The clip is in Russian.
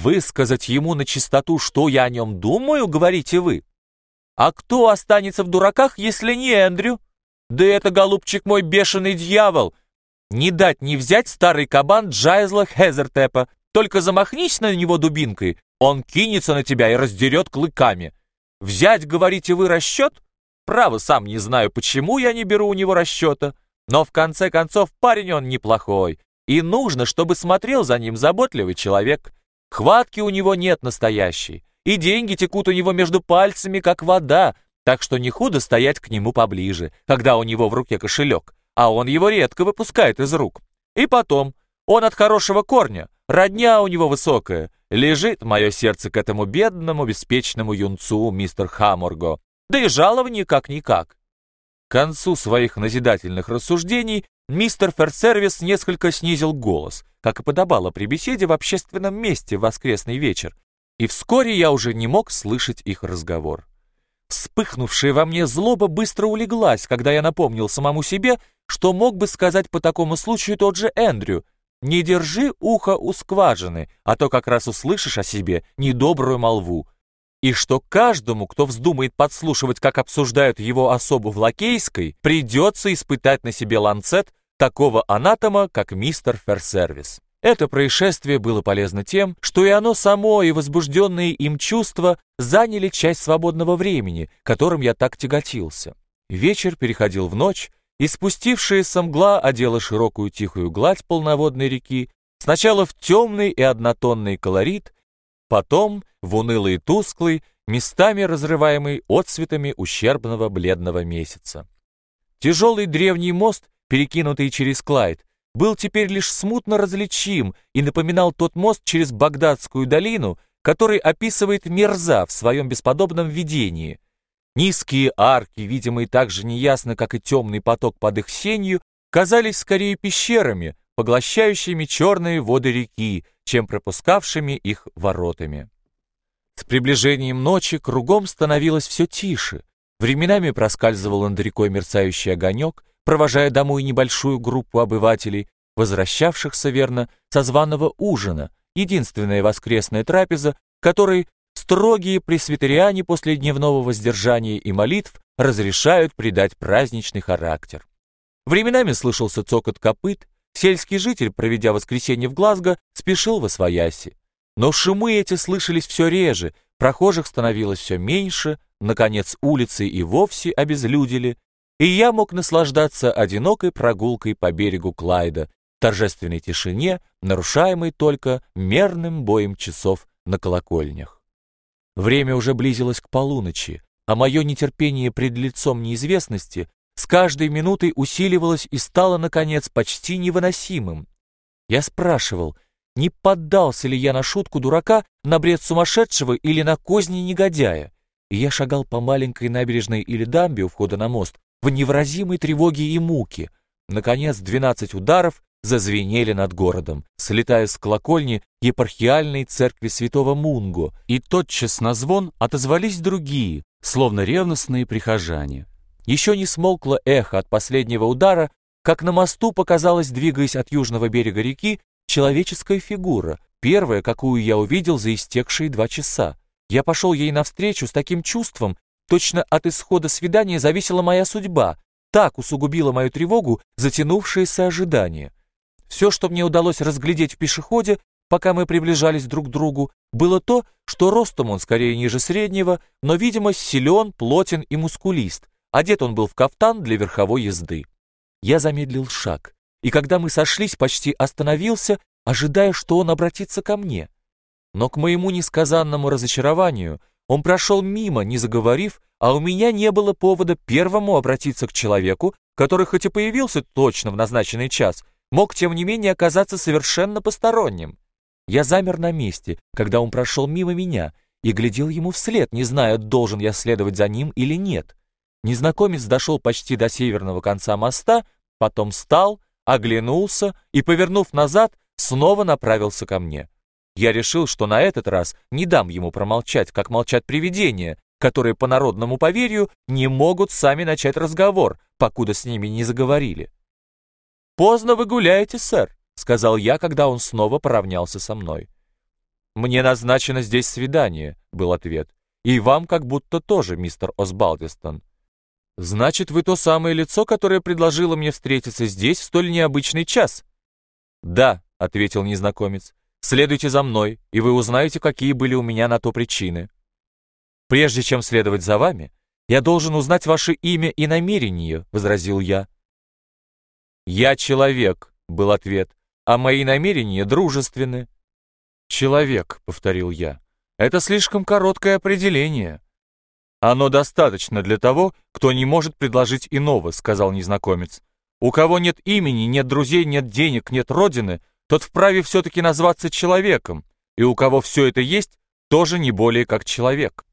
Высказать ему на чистоту, что я о нем думаю, говорите вы? А кто останется в дураках, если не Эндрю? Да это, голубчик мой, бешеный дьявол. Не дать не взять старый кабан Джайзла Хезертепа. Только замахнись на него дубинкой, он кинется на тебя и раздерет клыками. Взять, говорите вы, расчет? Право, сам не знаю, почему я не беру у него расчета. Но в конце концов парень он неплохой. И нужно, чтобы смотрел за ним заботливый человек. Хватки у него нет настоящей. И деньги текут у него между пальцами, как вода, так что не худо стоять к нему поближе, когда у него в руке кошелек, а он его редко выпускает из рук. И потом, он от хорошего корня, родня у него высокая. Лежит мое сердце к этому бедному, беспечному юнцу, мистер Хамморго. Да и жалование как-никак. К концу своих назидательных рассуждений мистер Ферсервис несколько снизил голос, как и подобало при беседе в общественном месте в воскресный вечер, и вскоре я уже не мог слышать их разговор. Вспыхнувшая во мне злоба быстро улеглась, когда я напомнил самому себе, что мог бы сказать по такому случаю тот же Эндрю, «Не держи ухо у скважины, а то как раз услышишь о себе недобрую молву», и что каждому, кто вздумает подслушивать, как обсуждают его особу в Лакейской, придется испытать на себе ланцет такого анатома, как мистер Ферсервис. Это происшествие было полезно тем, что и оно само, и возбужденные им чувства заняли часть свободного времени, которым я так тяготился. Вечер переходил в ночь, и спустившаяся мгла одела широкую тихую гладь полноводной реки, сначала в темный и однотонный колорит, потом в унылый тусклый, местами разрываемый отцветами ущербного бледного месяца. Тяжелый древний мост, перекинутый через Клайд, был теперь лишь смутно различим и напоминал тот мост через Багдадскую долину, который описывает Мерза в своем бесподобном видении. Низкие арки, видимые так же неясно, как и темный поток под их сенью, казались скорее пещерами, поглощающими черные воды реки, чем пропускавшими их воротами. С приближением ночи кругом становилось все тише. Временами проскальзывал над рекой мерцающий огонек, провожая домой небольшую группу обывателей, возвращавшихся, верно, со званого ужина, единственная воскресная трапеза, которой строгие пресвитериане после дневного воздержания и молитв разрешают придать праздничный характер. Временами слышался цокот копыт, сельский житель, проведя воскресенье в Глазго, спешил во свояси. Но шумы эти слышались все реже, прохожих становилось все меньше, наконец улицы и вовсе обезлюдили, и я мог наслаждаться одинокой прогулкой по берегу Клайда, торжественной тишине, нарушаемой только мерным боем часов на колокольнях. Время уже близилось к полуночи, а мое нетерпение пред лицом неизвестности с каждой минутой усиливалось и стало, наконец, почти невыносимым. Я спрашивал, не поддался ли я на шутку дурака, на бред сумасшедшего или на козни негодяя, и я шагал по маленькой набережной или дамбе у входа на мост, в невыразимой тревоге и муке. Наконец, двенадцать ударов зазвенели над городом, слетая с колокольни епархиальной церкви святого Мунго, и тотчас на звон отозвались другие, словно ревностные прихожане. Еще не смолкло эхо от последнего удара, как на мосту показалась, двигаясь от южного берега реки, человеческая фигура, первая, какую я увидел за истекшие два часа. Я пошел ей навстречу с таким чувством, Точно от исхода свидания зависела моя судьба. Так усугубило мою тревогу затянувшееся ожидание. Все, что мне удалось разглядеть в пешеходе, пока мы приближались друг к другу, было то, что ростом он скорее ниже среднего, но, видимо, силен, плотен и мускулист. Одет он был в кафтан для верховой езды. Я замедлил шаг, и когда мы сошлись, почти остановился, ожидая, что он обратится ко мне. Но к моему несказанному разочарованию — он прошел мимо, не заговорив, а у меня не было повода первому обратиться к человеку, который хоть и появился точно в назначенный час, мог тем не менее оказаться совершенно посторонним. Я замер на месте, когда он прошел мимо меня, и глядел ему вслед, не зная, должен я следовать за ним или нет. Незнакомец дошел почти до северного конца моста, потом встал, оглянулся и, повернув назад, снова направился ко мне. Я решил, что на этот раз не дам ему промолчать, как молчат привидения, которые по народному поверью не могут сами начать разговор, покуда с ними не заговорили. «Поздно вы гуляете, сэр», — сказал я, когда он снова поравнялся со мной. «Мне назначено здесь свидание», — был ответ. «И вам как будто тоже, мистер Осбалдистон». «Значит, вы то самое лицо, которое предложило мне встретиться здесь в столь необычный час?» «Да», — ответил незнакомец. «Следуйте за мной, и вы узнаете, какие были у меня на то причины». «Прежде чем следовать за вами, я должен узнать ваше имя и намерение», — возразил я. «Я человек», — был ответ, — «а мои намерения дружественны». «Человек», — повторил я, — «это слишком короткое определение». «Оно достаточно для того, кто не может предложить иного», — сказал незнакомец. «У кого нет имени, нет друзей, нет денег, нет родины, тот вправе все-таки назваться человеком, и у кого все это есть, тоже не более как человек».